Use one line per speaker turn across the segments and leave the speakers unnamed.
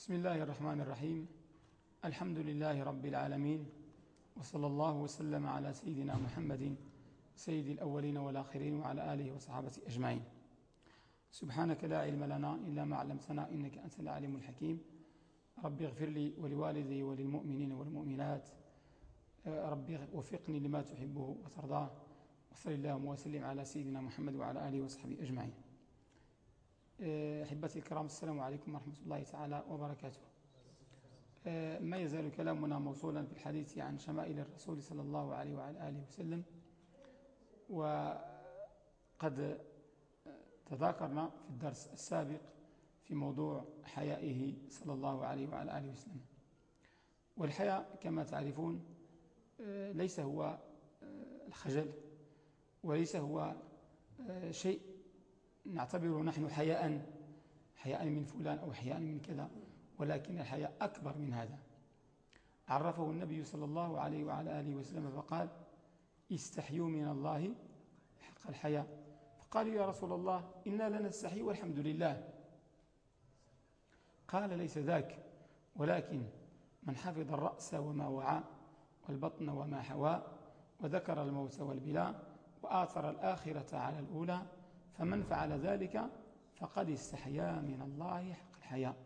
بسم الله الرحمن الرحيم. الحمد لله رب العالمين وصلى الله وسلم على سيدنا محمد سيد الأولين والآخرين وعلى آله وصحابته أجمعين. سبحانك لا علم لنا إلا ما علمتنا إنك أنت العليم الحكيم. ربي اغفر لي ولوالدي وللمؤمنين والمؤمنات. ربي وفقني لما تحبه وترضاه. وصلى اللهم وسلم على سيدنا محمد وعلى آله وصحبه أجمعين. أحبتي الكرام السلام عليكم ورحمة الله تعالى وبركاته. ما يزال كلامنا موصولا في الحديث عن شمائل الرسول صلى الله عليه وعلى آله وسلم وقد تذاكرنا في الدرس السابق في موضوع حيائه صلى الله عليه وعلى آله وسلم. والحياء كما تعرفون ليس هو الخجل وليس هو شيء نعتبره نحن حياء حياء من فلان أو حياء من كذا ولكن الحياء أكبر من هذا. عرفه النبي صلى الله عليه وعلى آله وسلم فقال استحيوا من الله حق الحياء. فقالوا يا رسول الله إنا لنستحي والحمد لله. قال ليس ذاك ولكن من حفظ الرأس وما وعى والبطن وما حوى وذكر الموت والبلاء وآثر الآخرة على الأولى فمن فعل ذلك فقد استحيا من الله حق الحياء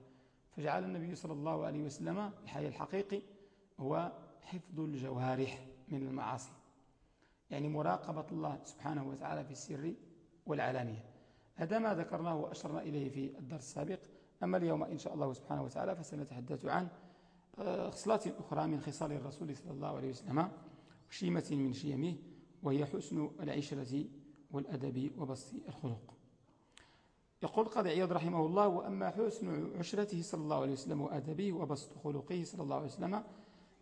فجعل النبي صلى الله عليه وسلم الحياء الحقيقي هو حفظ الجوارح من المعاصي يعني مراقبة الله سبحانه وتعالى في السر والعلانية. هذا ما ذكرناه وأشرنا إليه في الدرس السابق. أما اليوم إن شاء الله سبحانه وتعالى فسنتحدث عن آه، خصلات أخرى من خصال الرسول صلى الله عليه وسلم وشيمة من شيمه وهي حسن العشرة والأدب وبسط الخلق. يقول قاضي عياض رحمه الله وأما حسن عشرته صلى الله عليه وسلم وأدبه وبسط خلقه صلى الله عليه وسلم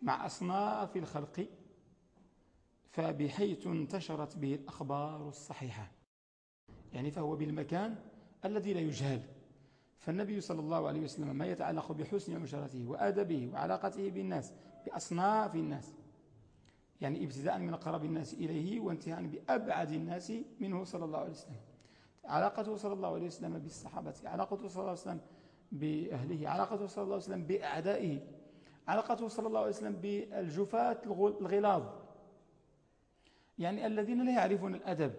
مع أصناف الخلق فبحيث انتشرت به الأخبار الصحيحة. يعني فهو بالمكان الذي لا يجهل. فالنبي صلى الله عليه وسلم ما يتعلق بحسن عشرته وأدبه وعلاقته بالناس بأصناف الناس يعني ابتداء من أقرب الناس إليه وانتهاء بأبعد الناس منه صلى الله عليه وسلم. علاقته صلى الله عليه وسلم بالصحابة علاقته صلى الله عليه وسلم بأهله علاقته صلى الله عليه وسلم بأعدائه علاقته صلى الله عليه وسلم بالجفاة الغلاظ. يعني الذين لا يعرفون الأدب.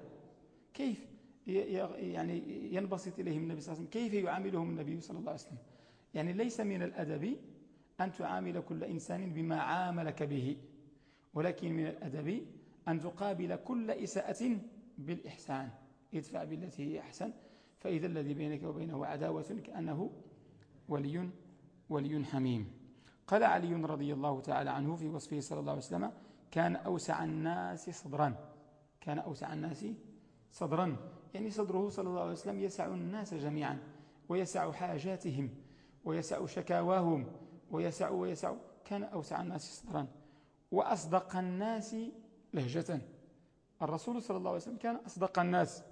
كيف يعني ينبسط إليهم النبي صلى الله عليه وسلم؟ كيف يعاملهم النبي صلى الله عليه وسلم؟ يعني ليس من الأدب أن تعامل كل إنسان بما عاملك به. ولكن من الأدب أن تقابل كل إساءة بالإحسان. ادفع بالتي هي أحسن فإذا الذي بينك وبينه عداوة كأنه ولي ولي حميم. قال علي رضي الله تعالى عنه في وصفه صلى الله عليه وسلم كان أوسع الناس صدرا. كان أوسع الناس صدرا. يعني صدره صلى الله عليه وسلم يسع الناس جميعا ويسع حاجاتهم ويسع شكاواهم ويسع ويسع. كان أوسع الناس صدرا. وأصدق الناس لهجة. الرسول صلى الله عليه وسلم كان أصدق الناس.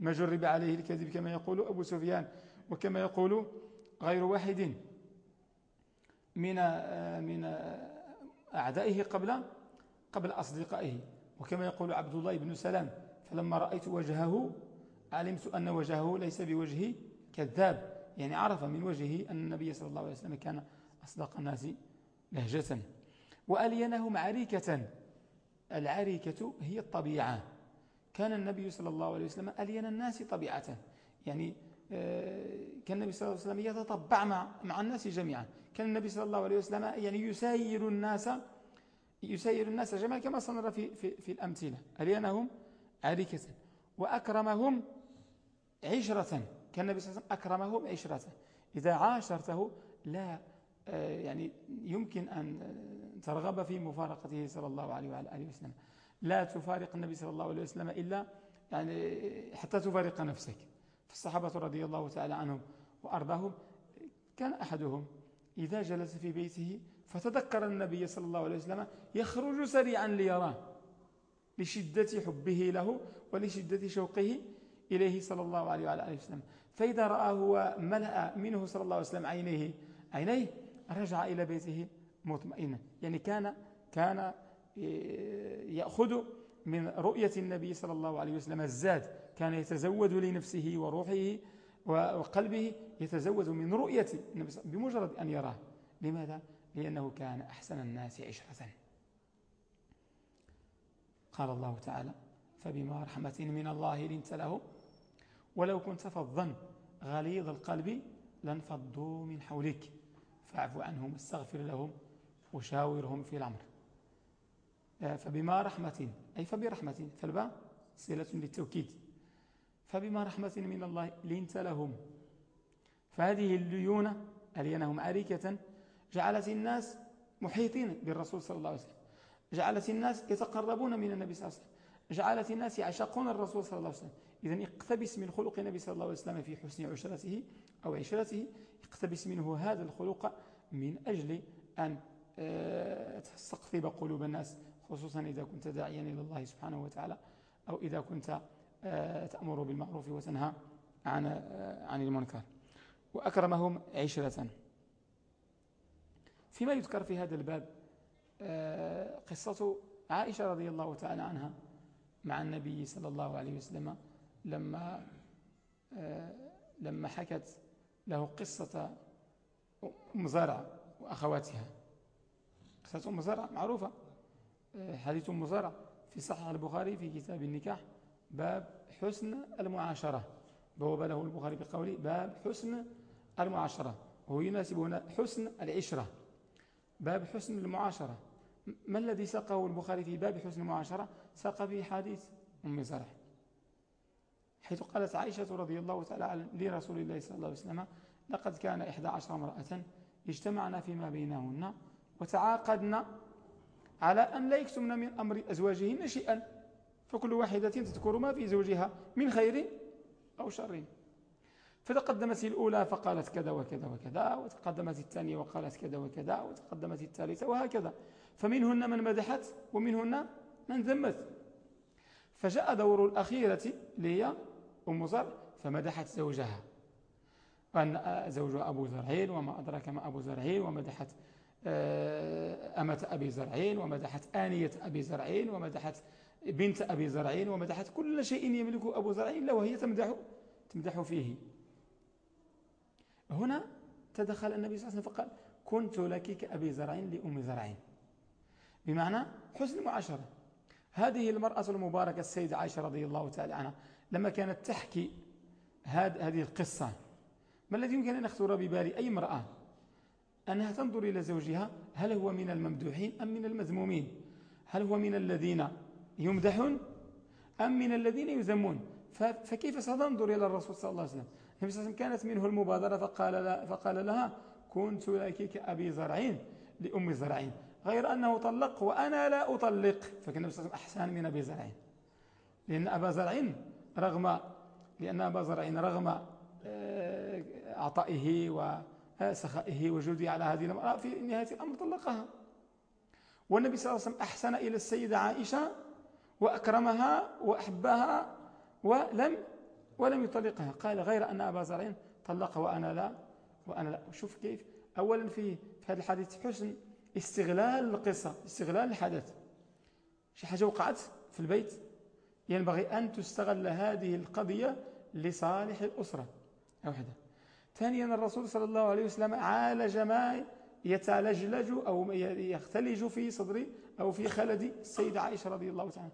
ما جرب عليه الكذب كما يقول أبو سفيان وكما يقول غير واحد من من أعدائه قبل قبل أصدقائه. وكما يقول عبد الله بن سلام فلما رأيت وجهه علمت أن وجهه ليس بوجه كذاب. يعني عرف من وجهه أن النبي صلى الله عليه وسلم كان أصدق الناس لهجة. وألينهم عريكة. العريكة هي الطبيعة. كان النبي صلى الله عليه وسلم ألين الناس طبيعة. يعني آه، كان النبي صلى الله عليه وسلم يتطبع مع, مع الناس جميعا. كان النبي صلى الله عليه وسلم يعني يساير الناس يساير الناس جميعا كما سنرى في, في, في الأمثلة. ألينهم عريكة. وأكرمهم عشرة. كان النبي صلى الله عليه وسلم أكرمهم عشرة. إذا عاشرته لا آه، يعني يمكن أن ترغب في مفارقته صلى الله عليه وعلى آله وسلم. لا تفارق النبي صلى الله عليه وسلم إلا يعني حتى تفارق نفسك. فالصحابة رضي الله تعالى عنهم وأرضاهم كان أحدهم إذا جلس في بيته فتذكر النبي صلى الله عليه وسلم يخرج سريعا ليراه لشدة حبه له ولشدة شوقه إليه صلى الله عليه وعلى آله وسلم. فإذا رآه وملأ منه صلى الله عليه وسلم عينيه عينيه رجع إلى بيته. مطمئنا يعني كان كان يأخذ من رؤية النبي صلى الله عليه وسلم الزاد. كان يتزود لنفسه وروحه وقلبه يتزود من رؤية النبي بمجرد أن يراه. لماذا؟ لأنه كان أحسن الناس عشرة. قال الله تعالى فبما رحمة من الله لنت له ولو كنت فظا غليظ القلب لانفضوا من حولك فاعف عنهم واستغفر لهم وشاورهم في الأمر. آه، فبما رحمة أي فبرحمة فالباء صلة للتوكيد. فبما رحمة من الله لنت لهم. فهذه الليونة ألينهم عريكة جعلت الناس محيطين بالرسول صلى الله عليه وسلم. جعلت الناس يتقربون من النبي صلى الله عليه وسلم. جعلت الناس يعشقون الرسول صلى الله عليه وسلم. إذا اقتبس من خلق النبي صلى الله عليه وسلم في حسن عشرته أو عشرته اقتبس منه هذا الخلق من أجل أن تستقطب قلوب الناس خصوصا إذا كنت داعيا إلى الله سبحانه وتعالى أو إذا كنت آه، تأمر بالمعروف وتنهى عن آه، عن المنكر. وأكرمهم عشرة. فيما يذكر في هذا الباب قصة عائشة رضي الله تعالى عنها مع النبي صلى الله عليه وسلم لما لما حكت له قصة أم زرع وأخواتها. قصة أم زرع معروفة. آه، حديث أم زرع في صحيح البخاري في كتاب النكاح باب حسن المعاشرة. بواب له البخاري بقوله باب حسن المعاشرة. وهو يناسب هنا حسن العشرة. باب حسن المعاشرة. ما الذي ساقه البخاري في باب حسن المعاشرة؟ ساق في حديث أم زرع. حيث قالت عائشة رضي الله تعالى لرسول الله صلى الله عليه وسلم لقد كان إحدى عشر امرأة اجتمعنا فيما بينهن. وتعاقدنا على أن لا يكتمن من أمر أزواجهن شيئا فكل واحدة تذكر ما في زوجها من خير أو شر. فتقدمت الأولى فقالت كذا وكذا وكذا وتقدمت الثانية وقالت كذا وكذا وتقدمت الثالثة وهكذا. فمنهن من مدحت ومنهن من ذمت. فجاء دور الأخيرة لي أم زر فمدحت زوجها. أن زوجها أبو زرعين وما أدرك ما أبو زرعين ومدحت أمة أبي زرعين ومدحت آنية أبي زرعين ومدحت بنت أبي زرعين ومدحت كل شيء يملكه أبو زرعين لو هي تمدح تمدح فيه. هنا تدخل النبي صلى الله عليه وسلم فقال كنت لك كأبي زرعين لأم زرعين. بمعنى حسن المعاشرة. هذه المرأة المباركة السيدة عائشة رضي الله تعالى عنها لما كانت تحكي هذه القصة ما الذي يمكن أن يخطر ببال أي امرأة؟ أنها تنظر إلى زوجها هل هو من الممدوحين أم من المذمومين؟ هل هو من الذين يمدحون أم من الذين يذمون؟ فكيف ستنظر إلى الرسول صلى الله عليه وسلم؟ النبي صلى الله عليه وسلم كانت منه المبادرة فقال, لا فقال لها كنت لك كأبي زرعين لأم زرعين غير أنه طلق وأنا لا أطلق. فكان النبي صلى الله عليه وسلم أحسن من أبي زرعين. لأن أبا زرعين رغم لأن أبا زرعين رغم آه، عطائه وسخائه وجوده على هذه المرأة في نهاية الأمر طلقها. والنبي صلى الله عليه وسلم أحسن إلى السيدة عائشة وأكرمها وأحبها ولم ولم يطلقها. قال غير أن أبا زرعين طلق وأنا لا وأنا لا. شوف كيف. أولا في في هذا الحديث حسن استغلال القصة استغلال الحدث. شي حاجة وقعت في البيت؟ ينبغي أن تستغل هذه القضية لصالح الأسرة. واحدة ثانيا الرسول صلى الله عليه وسلم عالج ما يتلجلج أو يختلج في صدر أو في خلد السيدة عائشة رضي الله تعالى.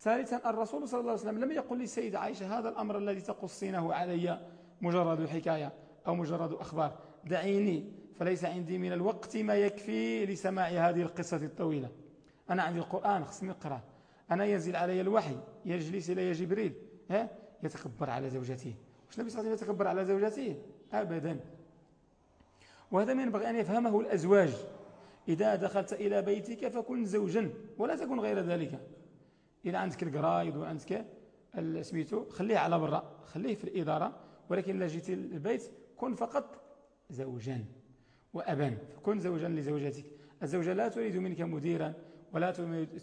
ثالثا الرسول صلى الله عليه وسلم لم يقل للسيدة عائشة هذا الأمر الذي تقصينه علي مجرد حكاية أو مجرد أخبار. دعيني فليس عندي من الوقت ما يكفي لسماع هذه القصة الطويلة. أنا عندي القرآن خصني نقرأ أنا ينزل علي الوحي يجلس إلي جبريل يتكبر على زوجته واش النبي صلى الله عليه وسلم يتكبر على زوجته؟ أبدا. وهذا ما ينبغي أن يفهمه الأزواج. إذا دخلت إلى بيتك فكن زوجا ولا تكن غير ذلك. إذا عندك القرايد وعندك سميتو خليه على برا خليه في الإدارة. ولكن إذا جيت البيت كن فقط زوجا وأبا. فكن زوجا لزوجتك. الزوجة لا تريد منك مديرا ولا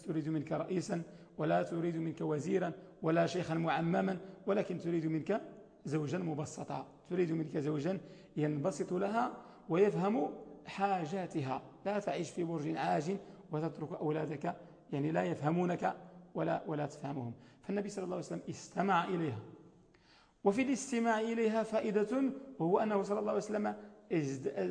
تريد منك رئيسا ولا تريد منك وزيرا ولا شيخا معمما ولكن تريد منك زوجا مبسطا. تريد منك زوجا ينبسط لها ويفهم حاجاتها. لا تعيش في برج عاج وتترك أولادك يعني لا يفهمونك ولا, ولا تفهمهم. فالنبي صلى الله عليه وسلم استمع إليها. وفي الاستماع إليها فائدة وهو أنه صلى الله عليه وسلم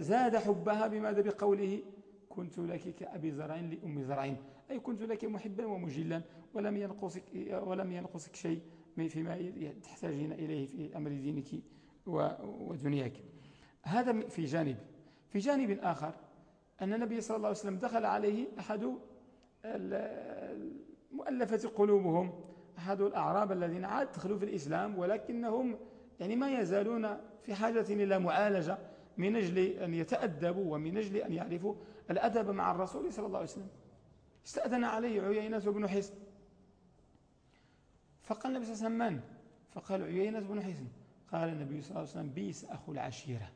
زاد حبها بماذا؟ بقوله كنت لك كأبي زرع لأم زرع أي كنت لك محبا ومجلا ولم ينقصك, ولم ينقصك شيء فيما تحتاجين إليه في أمر دينك ودنياك. هذا في جانب. في جانب آخر أن النبي صلى الله عليه وسلم دخل عليه أحد المؤلفة قلوبهم أحد الأعراب الذين عاد دخلوا في الإسلام ولكنهم يعني ما يزالون في حاجة إلى معالجة من أجل أن يتأدبوا ومن أجل أن يعرفوا الأدب مع الرسول صلى الله عليه وسلم. استأذن عليه عيينة بن حسن. فقال النبي صلى الله عليه وسلم من؟ فقال عيينة بن حسن. قال النبي صلى الله عليه وسلم بيس أخو العشيرة.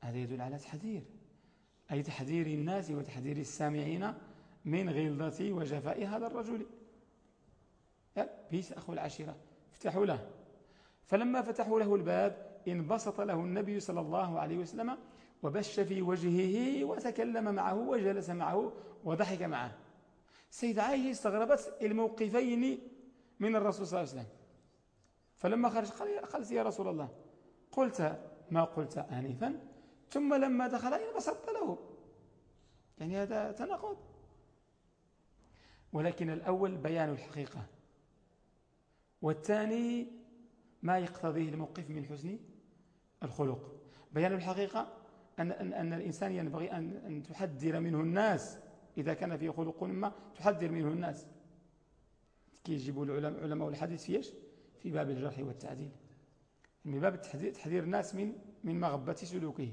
هذا يدل على تحذير. أي تحذير الناس وتحذير السامعين من غلظة وجفاء هذا الرجل. بيس أخو العشيرة. افتحوا له. فلما فتحوا له الباب انبسط له النبي صلى الله عليه وسلم وبش في وجهه وتكلم معه وجلس معه وضحك معه. سيد عائشة استغربت الموقفين من الرسول صلى الله عليه وسلم. فلما خرج قالت يا رسول الله قلت ما قلت آنفا ثم لما دخل انبسطت له. يعني هذا تناقض. ولكن الأول بيان الحقيقة. والثاني ما يقتضيه الموقف من حسن الخلق. بيان الحقيقة أن, أن, أن الإنسان ينبغي أن, أن تحذر منه الناس. إذا كان فيه خلق ما تحذر منه الناس. كي يجيبوا العلماء علماء الحديث في إيش؟ في باب الجرح والتعديل من باب تحذير الناس من من مغبة سلوكه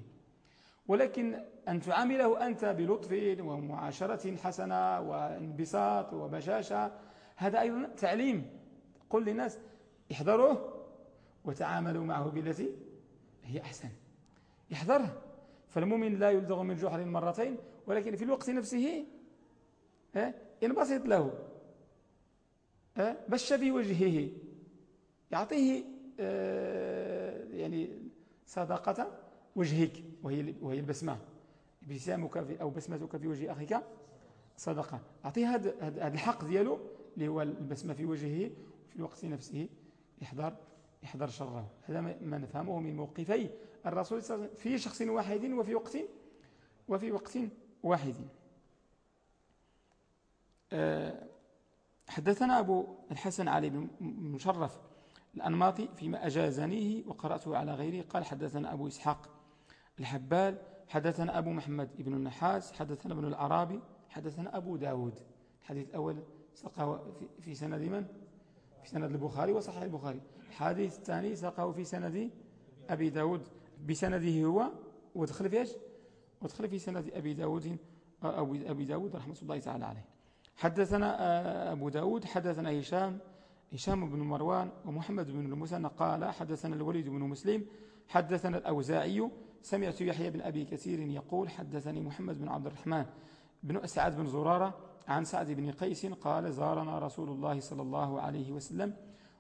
ولكن أن تعامله أنت بلطف ومعاشرة حسنة وانبساط وبشاشة هذا أيضا تعليم. قل للناس احذروه وتعاملوا معه بالتي هي أحسن. احذره. فالمؤمن لا يلدغ من جحر مرتين ولكن في الوقت نفسه انبسط له بش في وجهه. يعطيه آه، يعني صدقة وجهك وهي وهي البسمة. ابتسامك أو بسمتك في وجه أخيك صدقة أعطيه هذا هذا الحق ديالو اللي هو البسمة في وجهه في الوقت نفسه يحضر يحضر شره. هذا ما نفهمه من موقفي الرسول صلى الله عليه وسلم في شخص واحد وفي وقت وفي وقت واحد. آه، حدثنا أبو الحسن علي بن مشرف الأنماطي فيما أجازنيه وقرأته على غيره. قال حدثنا أبو إسحاق الحبال حدثنا أبو محمد بن النحاس حدثنا ابن العرابي حدثنا أبو داود. الحديث الأول سقاه في سند من؟ في سند البخاري وصحيح البخاري. الحديث الثاني سقاه في سند أبي داود. بسنده هو ودخل في إيش؟ ودخل في سند أبي داود أو أبي داود رحمة الله تعالى عليه. حدثنا آه، أبو داود حدثنا هشام هشام بن مروان ومحمد بن المثنى قال حدثنا الوليد بن مسلم حدثنا الأوزاعي سمعت يحيى بن أبي كثير يقول حدثني محمد بن عبد الرحمن بن سعد بن زرارة عن سعد بن قيس قال زارنا رسول الله صلى الله عليه وسلم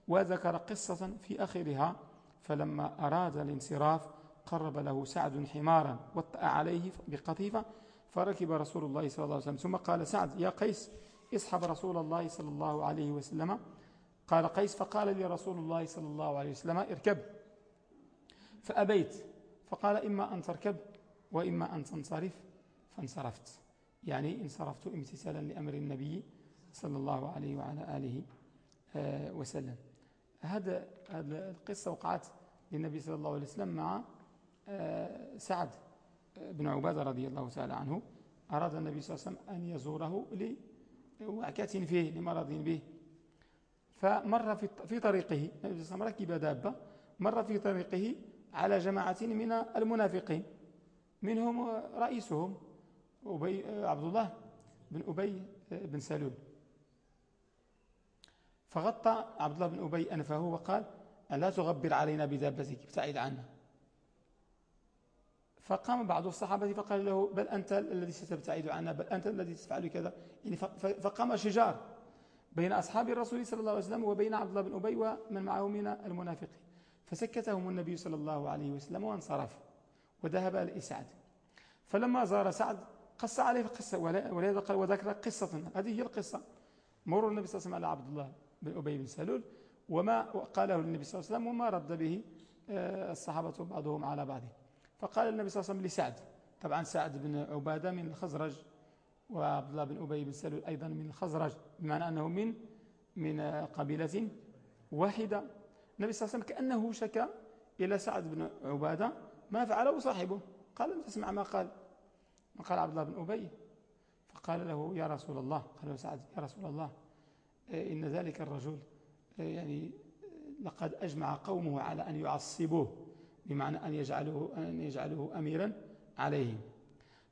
وذكر قصة في آخرها فلما أراد الانصراف قرب له سعد حمارا وطأ عليه بقطيفة فركب رسول الله صلى الله عليه وسلم ثم قال سعد يا قيس اصحب رسول الله صلى الله عليه وسلم قال قيس فقال لي رسول الله صلى الله عليه وسلم اركب. فأبيت. فقال إما أن تركب وإما أن تنصرف. فانصرفت. يعني انصرفت امتثالا لأمر النبي صلى الله عليه وعلى آله آه، وسلم. هذا القصة وقعت للنبي صلى الله عليه وسلم مع آه، سعد بن عبادة رضي الله تعالى عنه. أراد النبي صلى الله عليه وسلم أن يزوره لوعكة فيه لمرض به. فمر في طريقه. النبي صلى الله عليه وسلم ركب دابة مر في طريقه على جماعة من المنافقين. منهم رئيسهم أبي عبد الله بن أبي بن سلول. فغطى عبد الله بن أبي أنفه وقال لا تغبر علينا بدابتك ابتعد عنا. فقام بعض الصحابة فقال له بل أنت الذي ستبتعد عنا بل أنت الذي تفعل كذا. يعني فقام شجار. بين أصحاب الرسول صلى الله عليه وسلم وبين عبد الله بن أبي ومن معه من المنافقين. فسكتهم النبي صلى الله عليه وسلم وانصرف وذهب لإسعد فلما زار سعد قص عليه قال وذكر قصة. هذه هي القصة. مرور النبي صلى الله عليه وسلم على عبد الله بن أبي بن سلول وما قاله النبي صلى الله عليه وسلم وما رد به آه، الصحابة بعضهم على بعض. فقال النبي صلى الله عليه وسلم لسعد. طبعا سعد بن عبادة من الخزرج. وعبد الله بن أبي بن سلول أيضا من الخزرج بمعنى أنه من من قبيلة واحدة. النبي صلى الله عليه وسلم كأنه شكى إلى سعد بن عبادة. ما فعله صاحبه؟ قال لم تسمع ما قال. ما قال عبد الله بن أبي. فقال له يا رسول الله. قال له سعد يا رسول الله إيه، إن ذلك الرجل إيه، يعني لقد أجمع قومه على أن يعصبوه بمعنى أن يجعله, أن يجعله أميرا عليهم.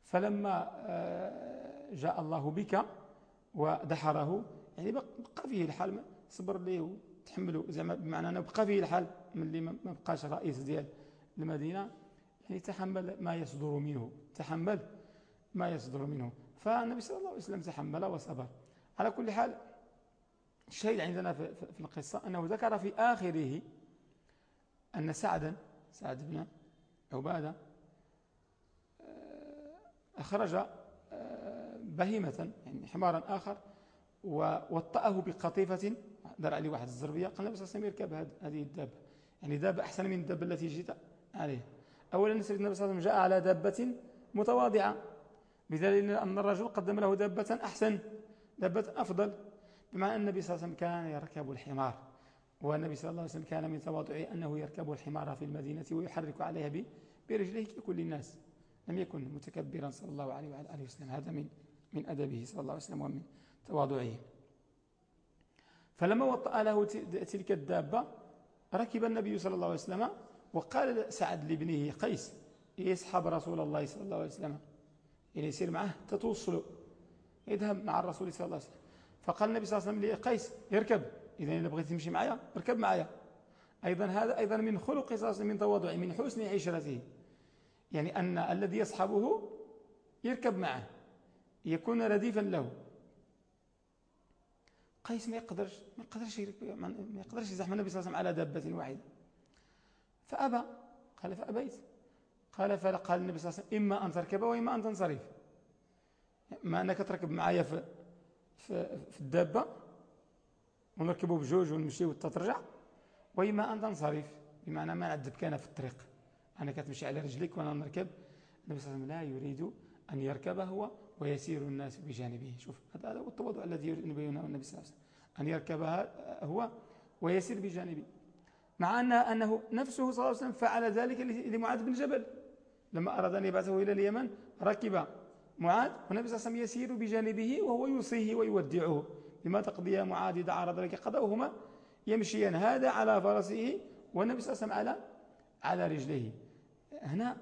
فلما آه، جاء الله بك ودحره. يعني بقى فيه الحال صبر ليه وتحمله. زعما بمعنى أنه بقى فيه الحال من اللي ما بقاش رئيس ديال المدينة. يعني تحمل ما يصدر منه تحمل ما يصدر منه. فالنبي صلى الله عليه وسلم تحمل وصبر. على كل حال الشيء عندنا في القصة أنه ذكر في آخره أن سعدا سعد بن عبادة آه، أخرج بهيمة يعني حمارا آخر ووطأه بقطيفة دار عليه واحد الزربية. قال النبي صلى الله عليه وسلم يركب هذه الدابة. يعني دابة أحسن من الدابة التي جيت عليه. أولا سيدنا النبي صلى الله عليه وسلم جاء على دابة متواضعة بدليل أن الرجل قدم له دابة أحسن دابة أفضل بمعنى أن النبي صلى الله عليه وسلم كان يركب الحمار. والنبي صلى الله عليه وسلم كان من تواضعه أنه يركب الحمار في المدينة ويحرك عليها برجليه ككل الناس. لم يكن متكبرا صلى الله عليه وعلى وسلم. هذا من من أدبه صلى الله عليه وسلم ومن تواضعه. فلما وطأ له تلك الدابة ركب النبي صلى الله عليه وسلم وقال سعد لابنه قيس يسحب رسول الله صلى الله عليه وسلم. يعني يصير معه تتوصلوا يذهب مع الرسول صلى الله عليه وسلم. فقال النبي صلى الله عليه وسلم لقيس يركب إذا إذا بغيت تمشي معايا اركب معايا. أيضا هذا أيضا من خلق وسلم من تواضعه من حسن عشرته. يعني أن الذي يصحبه يركب معه. يكون رديفا له. قيس ما يقدرش ما يقدرش ما يقدرش يزحم النبي صلى الله عليه وسلم على دابة واحدة فأبى. قال فأبيت. قال فقال النبي صلى الله عليه وسلم إما أن تركب وإما أن تنصرف. ما أنك تركب معايا في, في, في الدابة ونركبوا بجوج ونمشي وتترجع وإما أن تنصرف. بمعنى ما نعذبك أنا في الطريق. أنا كتمشي على رجليك وأنا نركب. النبي صلى الله عليه وسلم لا يريد أن يركب هو ويسير الناس بجانبه. شوف هذا هو التواضع الذي يبينه النبي صلى الله عليه وسلم. أن يركبها هو ويسير بجانبه. مع أن أنه نفسه صلى الله عليه وسلم فعل ذلك لمعاذ بن جبل. لما أراد أن يبعثه إلى اليمن ركب معاذ والنبي صلى الله عليه وسلم يسير بجانبه وهو يوصيه ويودعه. لما تقضي معاذ إذا عرض لك قضاؤهما يمشيان. هذا على فرسه والنبي صلى الله عليه وسلم على على رجليه. هنا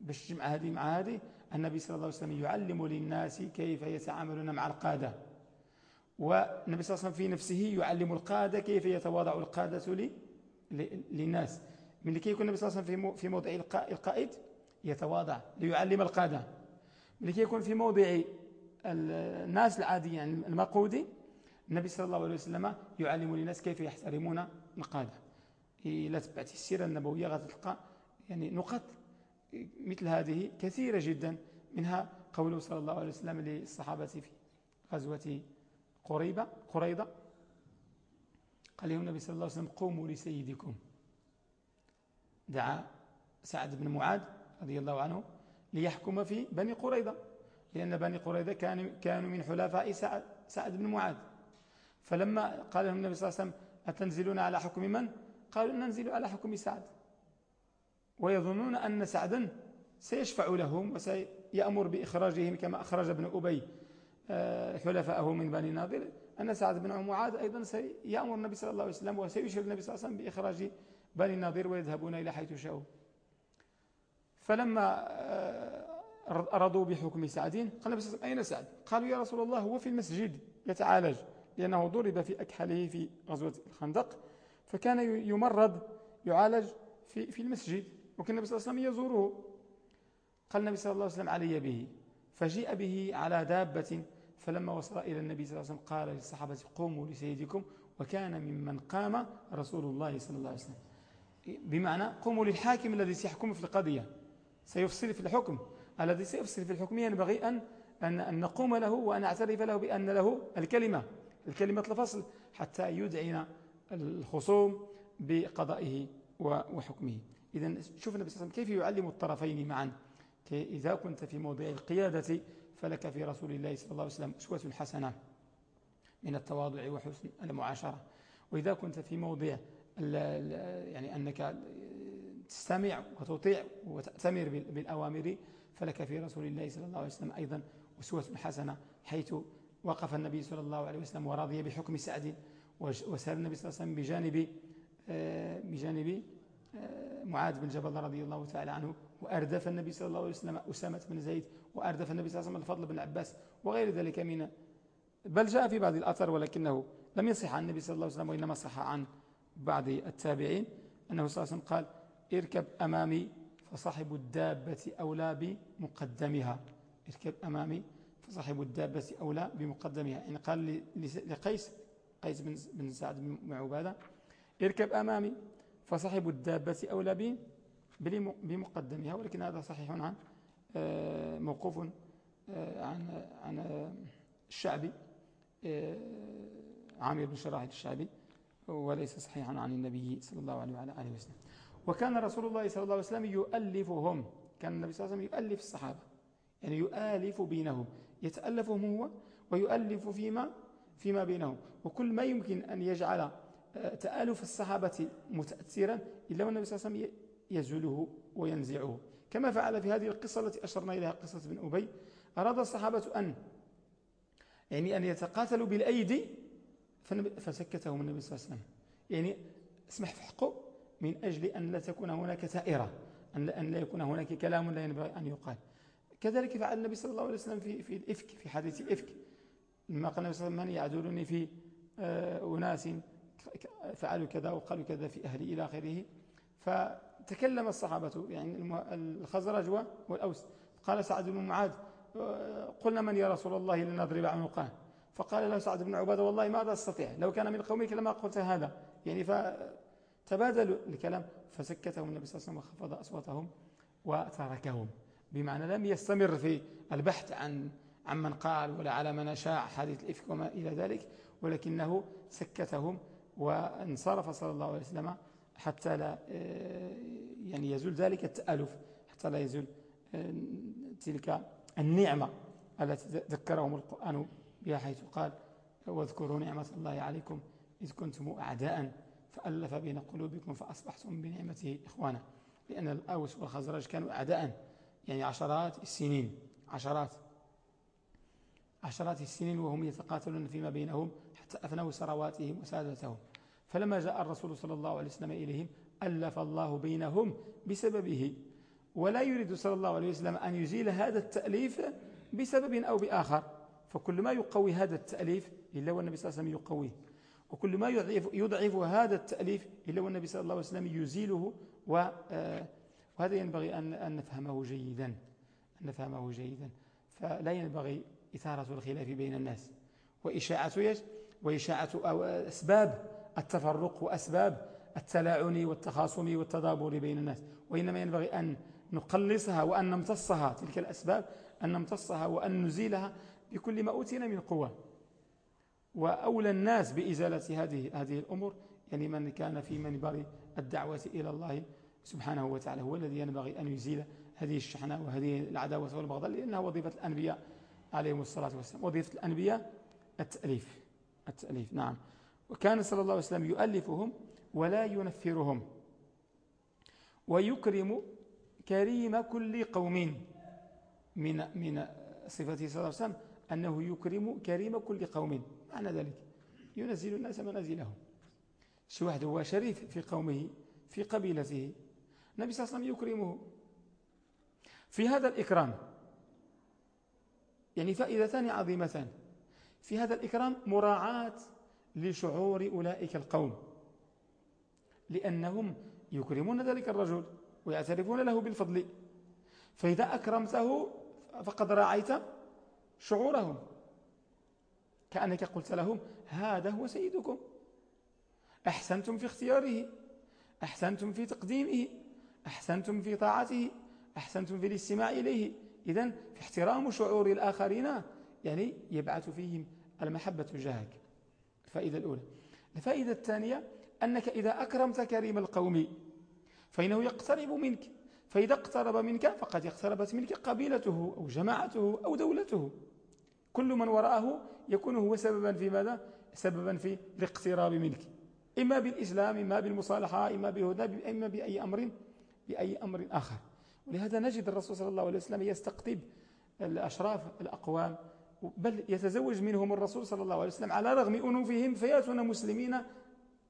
باش تجمع هذه مع هذه النبي صلى الله عليه وسلم يعلم للناس كيف يتعاملون مع القادة. والنبي صلى الله عليه وسلم في نفسه يعلم القادة كيف يتواضع القادة للناس. من لكي يكون النبي صلى الله عليه وسلم في موضع القائد يتواضع ليعلم القادة. من لكي يكون في موضع الناس العاديين يعني المقودي النبي صلى الله عليه وسلم يعلم للناس كيف يحترمون القادة. إذا تبعت السيرة النبوية غتلقى يعني نقط مثل هذه كثيرة جدا منها قوله صلى الله عليه وسلم للصحابة في غزوة قريبة قريضة. قال لهم النبي صلى الله عليه وسلم قوموا لسيدكم. دعا سعد بن معاذ رضي الله عنه ليحكم في بني قريضة لأن بني قريضة كانوا من حلفاء سعد, بن معاذ. فلما قال لهم النبي صلى الله عليه وسلم أتنزلون على حكم من؟ قالوا ننزل على حكم سعد. ويظنون أن سعدا سيشفع لهم وسيأمر بإخراجهم كما أخرج ابن أبي آه، حلفاءه من بني ناظر أن سعد بن معاذ أيضا سيأمر النبي صلى الله عليه وسلم وسيشير النبي صلى الله عليه وسلم بإخراج بني الناظر ويذهبون إلى حيث شاءوا. فلما آه، رضوا بحكم سعدين قال النبي صلى الله عليه وسلم أين سعد؟ قالوا يا رسول الله هو في المسجد يتعالج لأنه ضرب في أكحله في غزوة الخندق فكان يمرض يعالج في, في المسجد. وكان النبي صلى الله عليه وسلم يزوره. قال النبي صلى الله عليه وسلم علي به فجيء به على دابة فلما وصل إلى النبي صلى الله عليه وسلم قال للصحابة قوموا لسيدكم وكان ممن قام رسول الله صلى الله عليه وسلم. بمعنى قوموا للحاكم الذي سيحكم في القضية سيفصل في الحكم. الذي سيفصل في الحكم ينبغي أن, أن, نقوم له وأن نعترف له بأن له الكلمة الكلمة الفصل حتى يدعن الخصوم بقضائه وحكمه. إذا شوف النبي صلى الله عليه وسلم كيف يعلم الطرفين معا؟ إذا كنت في موضع القيادة فلك في رسول الله صلى الله عليه وسلم أسوة حسنة من التواضع وحسن المعاشرة. وإذا كنت في موضع يعني أنك تستمع وتطيع وتأتمر بالأوامر فلك في رسول الله صلى الله عليه وسلم أيضا أسوة حسنة حيث وقف النبي صلى الله عليه وسلم ورضي بحكم سعد وسار النبي صلى الله عليه وسلم بجانب آه، بجانب معاذ بن جبل رضي الله تعالى عنه وأردف النبي صلى الله عليه وسلم أسامة بن زيد وأردف النبي صلى الله عليه وسلم الفضل بن عباس وغير ذلك من بل جاء في بعض الأثر ولكنه لم يصح عن النبي صلى الله عليه وسلم وإنما صح عن بعض التابعين أنه صلى الله عليه وسلم قال اركب أمامي فصاحب الدابة أولى بمقدمها. اركب أمامي فصاحب الدابة أولى بمقدمها. إن قال لقيس قيس بن سعد بن عبادة اركب أمامي فصاحب الدابة أولى بمقدمها ولكن هذا صحيح عن آه، موقوف آه، عن عن الشعبي آه، عامر بن شراح الشعبي وليس صحيحا عن النبي صلى الله عليه وعلى آله وسلم. وكان رسول الله صلى الله عليه وسلم يؤلفهم كان النبي صلى الله عليه وسلم يؤلف الصحابة يعني يؤلف بينهم يتألفهم هو ويؤلف فيما فيما بينهم. وكل ما يمكن أن يجعل تآلف الصحابة متأثرا إلا والنبي صلى الله عليه وسلم يزوله وينزعه. كما فعل في هذه القصة التي أشرنا إليها قصة بن أبي أراد الصحابة أن يعني أن يتقاتلوا بالأيدي فسكتهم النبي صلى الله عليه وسلم. يعني اسمح في حقه من أجل أن لا تكون هناك ثائرة أن لا يكون هناك كلام لا ينبغي أن يقال. كذلك فعل النبي صلى الله عليه وسلم في في الإفك في حديث الإفك. لما قال النبي صلى الله عليه وسلم من يعذرني في آه، أناس فعلوا كذا وقالوا كذا في أهلي إلى آخره. فتكلم الصحابة يعني الخزرج والأوس. قال سعد بن معاذ قلنا من يا رسول الله لنضرب عنقه فقال له سعد بن عبادة والله ماذا أستطيع. لو كان من قومك لما قلت هذا. يعني فتبادلوا الكلام. فسكتهم النبي صلى الله عليه وسلم وخفض أصواتهم وتركهم. بمعنى لم يستمر في البحث عن عمن قال ولا على من شاع حديث الإفك وما إلى ذلك. ولكنه سكتهم وانصرف صلى الله عليه وسلم حتى لا آه، يعني يزول ذلك التألف حتى لا يزول آه، تلك النعمة التي ذكرهم القرآن بها حيث قال واذكروا نعمة الله عليكم إذ كنتم أعداء فألف بين قلوبكم فأصبحتم بنعمته إخوانا. لأن الأوس والخزرج كانوا أعداء يعني عشرات السنين عشرات عشرات السنين وهم يتقاتلون فيما بينهم حتى أفنوا ثرواتهم وسادتهم. فلما جاء الرسول صلى الله عليه وسلم إليهم ألف الله بينهم بسببه. ولا يريد صلى الله عليه وسلم أن يزيل هذا التأليف بسبب أو بآخر. فكل ما يقوي هذا التأليف إلا والنبي صلى الله عليه وسلم يقويه وكل ما يضعف, يضعف هذا التأليف إلا والنبي صلى الله عليه وسلم يزيله. آه، وهذا ينبغي أن نفهمه جيدا. أن نفهمه جيدا. فلا ينبغي إثارة الخلاف بين الناس. وإشاعة وإشاعة أسباب التفرق وأسباب التلاعن والتخاصم والتدابر بين الناس. وإنما ينبغي أن نقلصها وأن نمتصها تلك الأسباب أن نمتصها وأن نزيلها بكل ما أوتينا من قوة. وأولى الناس بإزالة هذه هذه الأمور يعني من كان في منبر الدعوة إلى الله سبحانه وتعالى هو الذي ينبغي أن يزيل هذه الشحنة وهذه العداوة والبغضاء لأنها وظيفة الأنبياء عليهم الصلاة والسلام وظيفة الأنبياء التأليف التأليف نعم. وكان صلى الله عليه وسلم يؤلفهم ولا ينفرهم. ويكرم كريم كل قوم من من صفته صلى الله عليه وسلم أنه يكرم كريم كل قوم. معنى ذلك ينزل الناس منازلهم. شي واحد هو شريف في قومه في قبيلته. النبي صلى الله عليه وسلم يكرمه. في هذا الإكرام يعني فائدتان عظيمتان. في هذا الإكرام مراعاة لشعور أولئك القوم لأنهم يكرمون ذلك الرجل ويعترفون له بالفضل. فإذا أكرمته فقد راعيت شعورهم. كأنك قلت لهم هذا هو سيدكم. أحسنتم في اختياره أحسنتم في تقديمه أحسنتم في طاعته أحسنتم في الاستماع إليه. إذن في احترام شعور الآخرين يعني يبعث فيهم المحبة جاهك الفائدة الأولى. الفائدة الثانية أنك إذا أكرمت كريم القوم فإنه يقترب منك. فإذا اقترب منك فقد اقتربت منك قبيلته أو جماعته أو دولته. كل من وراءه يكون هو سببا في ماذا؟ سببا في الاقتراب منك. إما بالإسلام إما بالمصالحة إما بالهدى إما بأي أمر بأي أمر آخر. ولهذا نجد الرسول صلى الله عليه وسلم يستقطب الأشراف الأقوام بل يتزوج منهم الرسول صلى الله عليه وسلم على رغم أنوفهم فيأتون مسلمين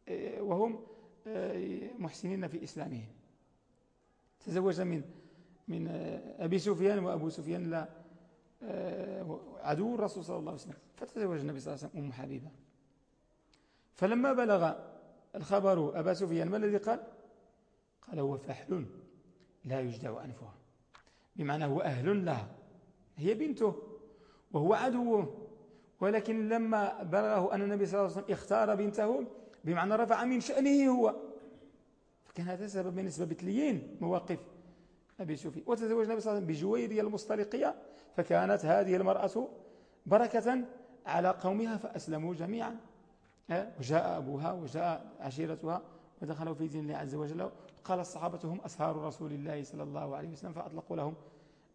آه، وهم آه، محسنين في إسلامهم. تزوج من من آه، أبي سفيان وأبو سفيان لا عدو الرسول صلى الله عليه وسلم. فتزوج النبي صلى الله عليه وسلم أم حبيبة. فلما بلغ الخبر أبا سفيان ما الذي قال؟ قال هو فحل لا يجدع أنفها بمعنى هو أهل لها. هي بنته. وهو عدوه ولكن لما بلغه أن النبي صلى الله عليه وسلم اختار بنته بمعنى رفع من شأنه هو. فكان هذا سبب من أسباب تليين مواقف أبي سفيان. وتزوج النبي صلى الله عليه وسلم بجويرية المصطلقية فكانت هذه المرأة بركة على قومها فأسلموا جميعا. وجاء أبوها وجاء عشيرتها ودخلوا في دين الله عز وجل. قال الصحابة هم أسهار رسول الله صلى الله عليه وسلم فأطلقوا لهم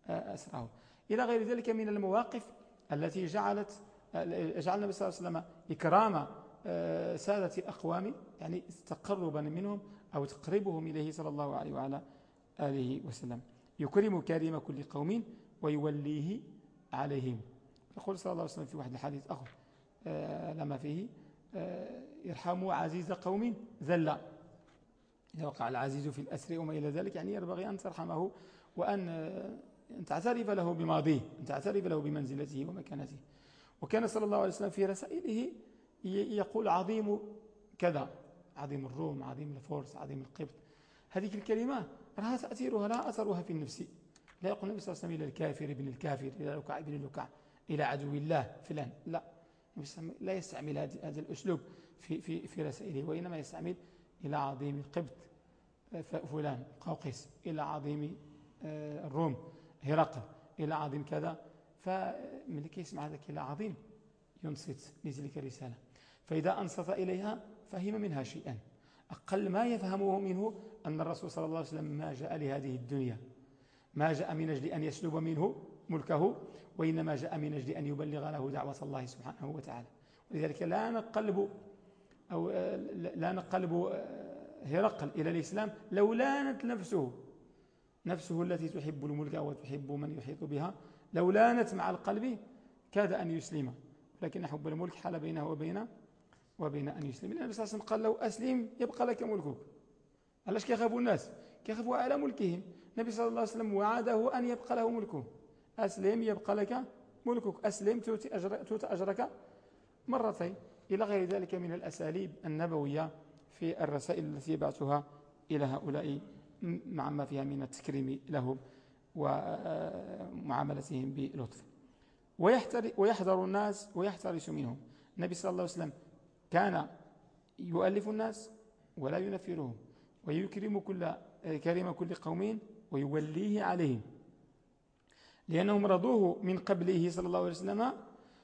أسرهم. إلى غير ذلك من المواقف التي جعلت جعل النبي صلى الله عليه وسلم إكرام آه، سادة الأقوام يعني تقربا منهم أو تقربهم إليه صلى الله عليه وعلى آله وسلم. يكرم كريم كل قوم ويوليه عليهم. يقول صلى الله عليه وسلم في واحد الحديث آخر آه، لما فيه آه، عزيز قوم ذلا. إذا وقع العزيز في الأسر وما إلى ذلك يعني ينبغي أن ترحمه وأن أن تعترف له بماضيه أن تعترف له بمنزلته ومكانته. وكان صلى الله عليه وسلم في رسائله يقول عظيم كذا عظيم الروم عظيم الفرس عظيم القبط. هذه الكلمة لها تأثيرها لها أثرها في النفس. لا يقول النبي صلى الله عليه وسلم إلى الكافر ابن الكافر إلى لكع ابن اللكع إلى عدو الله فلان. لا. لا يستعمل هذا الأسلوب في, في, في رسائله وإنما يستعمل إلى عظيم القبط فلان قوقس إلى عظيم آه، الروم. هرقل إلى عظيم كذا فملك يسمع هذا إلى عظيم ينصت لتلك الرسالة. فإذا أنصت إليها فهم منها شيئا. أقل ما يفهمه منه أن الرسول صلى الله عليه وسلم ما جاء لهذه الدنيا. ما جاء من أجل أن يسلب منه ملكه وإنما جاء من أجل أن يبلغ له دعوة الله سبحانه وتعالى. ولذلك لا نقلب أو لا نقلب هرقل إلى الإسلام لو لانت نفسه. نفسه التي تحب الملك وتحب من يحيط بها. لو لانت مع القلب كاد أن يسلم لكن حب الملك حال بينه وبين وبين أن يسلم. النبي صلى الله عليه وسلم قال له أسلم يبقى لك ملكك. علاش كيخافوا الناس؟ كيخافوا على ملكهم. النبي صلى الله عليه وسلم وعده أن يبقى له ملكه. أسلم يبقى لك ملكك. أسلم تؤتي أجرك مرتين. إلى غير ذلك من الأساليب النبوية في الرسائل التي يبعثها إلى هؤلاء مع ما فيها من التكريم لهم ومعاملتهم بلطف. ويحذر الناس ويحترس منهم. النبي صلى الله عليه وسلم كان يؤلف الناس ولا ينفرهم ويكرم كل كريم كل قوم ويوليه عليهم. لأنهم رضوه من قبله صلى الله عليه وسلم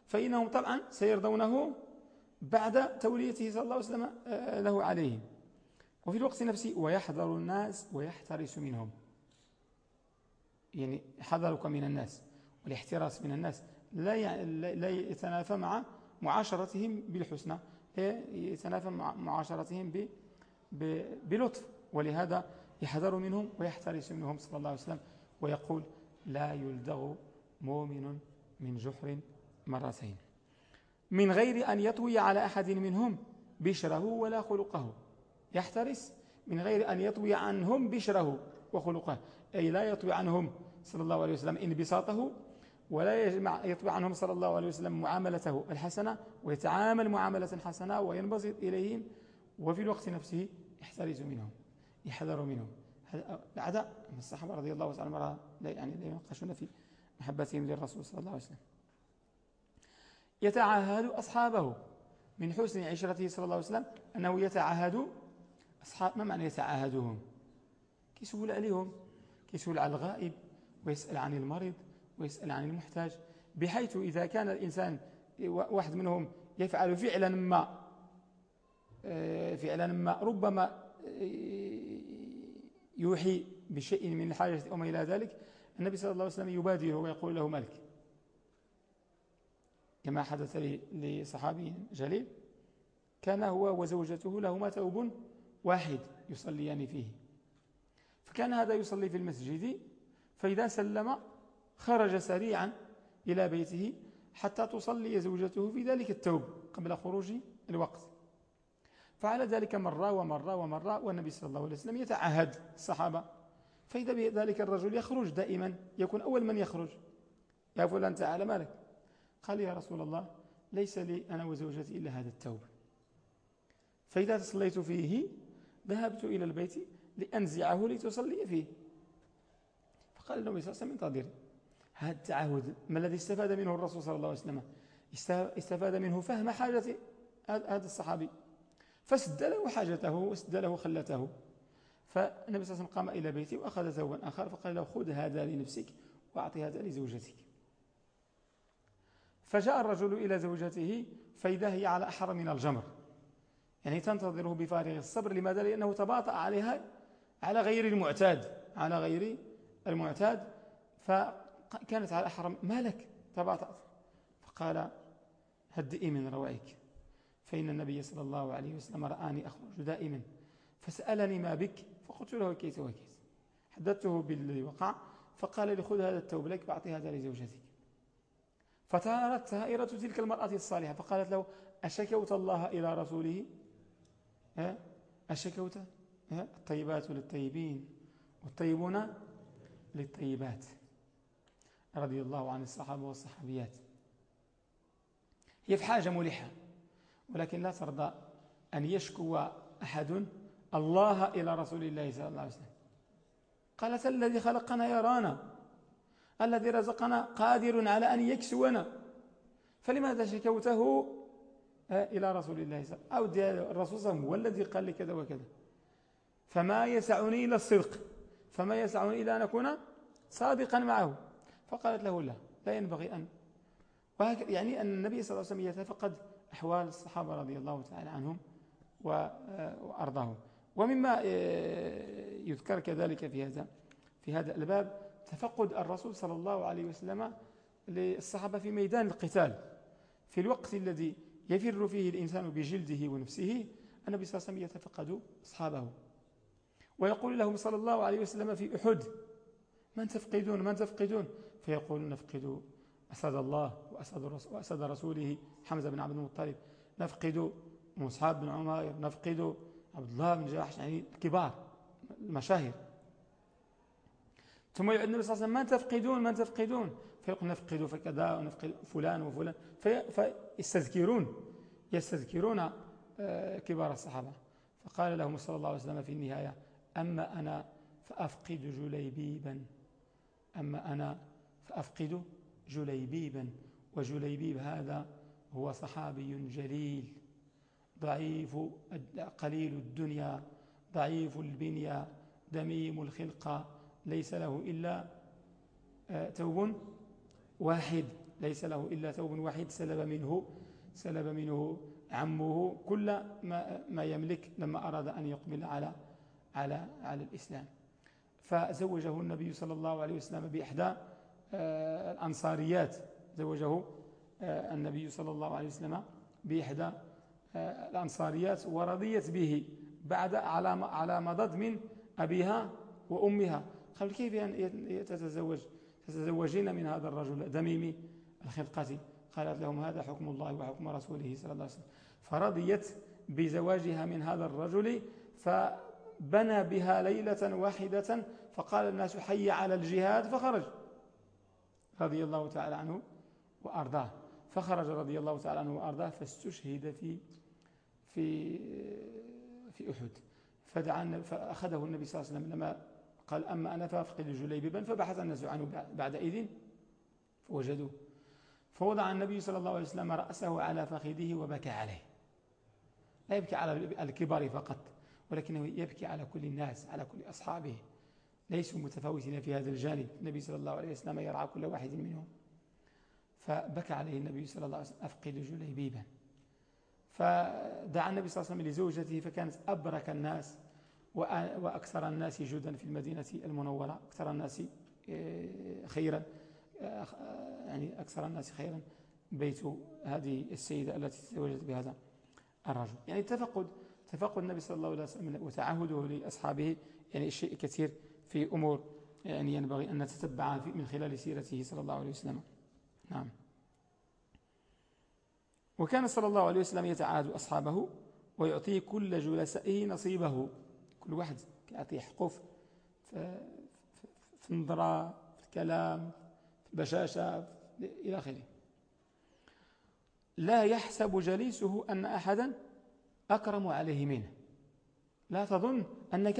فإنهم طبعا سيرضونه بعد توليته صلى الله عليه وسلم آه، له عليهم. وفي الوقت نفسه ويحذر الناس ويحترس منهم. يعني حذرك من الناس والاحتراس من الناس. لا لا يتنافى مع معاشرتهم بالحسنى. يتنافى مع معاشرتهم بلطف. ولهذا يحذر منهم ويحترس منهم صلى الله عليه وسلم. ويقول لا يلدغ مؤمن من جحر مرتين. من غير أن يطوي على أحد منهم بشره ولا خلقه. يحترس من غير أن يطوي عنهم بشره وخلقه أي لا يطوي عنهم صلى الله عليه وسلم انبساطه ولا يجمع يطوي عنهم صلى الله عليه وسلم معاملته الحسنة ويتعامل معاملة حسنة وينبسط إليهم وفي الوقت نفسه يحترز منهم يحذر منهم. الأعداء الصحابة رضي الله عنهم يعني لا يناقشون في محبتهم للرسول صلى الله عليه وسلم. يتعاهد أصحابه من حسن عشرته صلى الله عليه وسلم أنه يتعاهد أصحاب ما معنى يتعاهدهم كيسول عليهم كيسول على الغائب ويسأل عن المريض ويسأل عن المحتاج. بحيث إذا كان الإنسان واحد منهم يفعل فعلا ما آه، فعلا ما ربما يوحي بشيء من الحاجة أو ما إلى ذلك النبي صلى الله عليه وسلم يبادره ويقول له ملك. كما حدث لصحابي جليل كان هو وزوجته لهما ثوب واحد يصليان فيه. فكان هذا يصلي في المسجد فإذا سلم خرج سريعا إلى بيته حتى تصلي زوجته في ذلك الثوب قبل خروج الوقت. فعلى ذلك مرة ومرة ومرة والنبي صلى الله عليه وسلم يتعهد الصحابة. فإذا ذلك الرجل يخرج دائما يكون أول من يخرج. يا فلان تعالى مالك. قال يا رسول الله ليس لي أنا وزوجتي إلا هذا التوب. فإذا تصليت فيه ذهبت إلى البيت لأنزعه لتصلي فيه. فقال النبي صلى الله عليه وسلم انتظر. هذا التعهد ما الذي استفاد منه الرسول صلى الله عليه وسلم؟ استفاد منه فهم حاجة هذا الصحابي. فسد له حاجته وسد له خلته. فالنبي صلى الله عليه وسلم قام إلى بيته وأخذ ثوبا آخر فقال له خذ هذا لنفسك وأعطي هذا لزوجتك. فجاء الرجل إلى زوجته فإذا هي على أحر من الجمر. يعني تنتظره بفارغ الصبر. لماذا؟ لأنه تباطأ عليها على غير المعتاد على غير المعتاد. فكانت على أحرم ما لك تباطأت. فقال هدئي من روعك فإن النبي صلى الله عليه وسلم رآني أخرج دائما فسألني ما بك فقلت له كيت وكيت حدثته بالذي وقع فقال لي خذ هذا التوب لك فأعطي هذا لزوجتك. فتارت ثائرة تلك المرأة الصالحة فقالت له أشكوت الله إلى رسوله؟ أشكوت؟ الطيبات للطيبين والطيبون للطيبات. رضي الله عن الصحابة والصحابيات. هي في حاجة ملحة ولكن لا ترضى أن يشكو أحد الله إلى رسول الله صلى الله عليه وسلم. قالت الذي خلقنا يرانا الذي رزقنا قادر على أن يكسونا. فلماذا شكوته؟ إلى رسول الله صلى الله عليه وسلم. أو الرسول صلى الله عليه وسلم هو الذي قال لي كذا وكذا. فما يسعني إلى الصدق. فما يسعني إلى أن أكون صادقا معه. فقالت له لا لا ينبغي أن. يعني أن النبي صلى الله عليه وسلم يتفقد أحوال الصحابة رضي الله تعالى عنهم وأرضاهم. ومما آه، يذكر كذلك في هذا في هذا الباب تفقد الرسول صلى الله عليه وسلم للصحابة في ميدان القتال. في الوقت الذي يفر فيه الإنسان بجلده ونفسه النبي صلى الله عليه وسلم يتفقد أصحابه. ويقول لهم صلى الله عليه وسلم في أحد من تفقدون؟ من تفقدون؟ فيقول نفقد أسد الله وأسد, رسوله حمزة بن عبد المطلب. نفقد مصعب بن عمر نفقد عبد الله بن جاحش يعني الكبار المشاهير. ثم يعد النبي صلى الله عليه وسلم من تفقدون؟ من تفقدون؟ فيقول نفقد فكذا ونفقد فلان وفلان. فيستذكرون يستذكرون آه، كبار الصحابة. فقال لهم صلى الله عليه وسلم في النهاية أما أنا فأفقد جليبيبا. أما أنا فأفقد جليبيبا. وجليبيب هذا هو صحابي جليل ضعيف قليل الدنيا ضعيف البنية دميم الخلقة ليس له إلا آه، توب. واحد ليس له إلا ثوب واحد سلب منه سلب منه عمه كل ما, ما يملك لما أراد أن يقبل على على على الإسلام. فزوجه النبي صلى الله عليه وسلم بإحدى آه، الأنصاريات. زوجه آه، النبي صلى الله عليه وسلم بإحدى آه، الأنصاريات ورضيت به بعد على على مضض من أبيها وأمها. قال كيف أن تتزوج تتزوجين من هذا الرجل دميم الخلقة. قالت لهم هذا حكم الله وحكم رسوله صلى الله عليه وسلم. فرضيت بزواجها من هذا الرجل فبنى بها ليلة واحدة فقال الناس حي على الجهاد فخرج. رضي الله تعالى عنه وأرضاه. فخرج رضي الله تعالى عنه وأرضاه فاستشهد في في في أحد. فدعا فأخذه النبي صلى الله عليه وسلم لما قال أما أنا فأفقد جليببا فبحث الناس عنه بعد إذن فوجدوه. فوضع النبي صلى الله عليه وسلم رأسه على فخذه وبكى عليه. لا يبكي على الكبار فقط ولكنه يبكي على كل الناس على كل أصحابه. ليسوا متفاوتين في هذا الجانب. النبي صلى الله عليه وسلم يرعى كل واحد منهم. فبكى عليه النبي صلى الله عليه وسلم أفقد جليبيبا فدعا النبي صلى الله عليه وسلم لزوجته فكانت أبرك الناس. وأكثر الناس جودا في المدينة المنورة أكثر الناس آه، خيرا آه، يعني أكثر الناس خيرا بيت هذه السيدة التي تزوجت بهذا الرجل. يعني تفقد تفقد النبي صلى الله عليه وسلم وتعهده لأصحابه يعني شيء كثير في أمور يعني ينبغي أن نتتبع من خلال سيرته صلى الله عليه وسلم. نعم. وكان صلى الله عليه وسلم يتعاهد أصحابه ويعطي كل جلسائه نصيبه. كل واحد يعطيه حقه في, في النظرة في الكلام في البشاشة إلى آخره. لا يحسب جليسه أن أحدا أكرم عليه منه. لا تظن أنك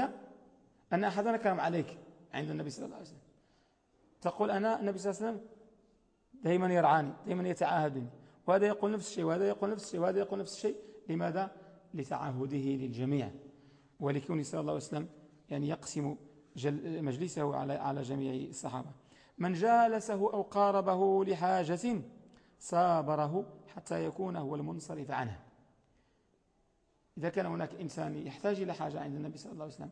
أن أحدا أكرم عليك عند النبي صلى الله عليه وسلم. تقول أنا النبي صلى الله عليه وسلم دائما يرعاني دائما يتعاهدني وهذا يقول نفس الشيء وهذا يقول نفس الشيء وهذا يقول نفس الشيء. لماذا؟ لتعهده للجميع. ولكون صلى الله عليه وسلم يعني يقسم مجلسه على على جميع الصحابة. من جالسه أو قاربه لحاجة صابره حتى يكون هو المنصرف عنه. إذا كان هناك إنسان يحتاج إلى حاجة عند النبي صلى الله عليه وسلم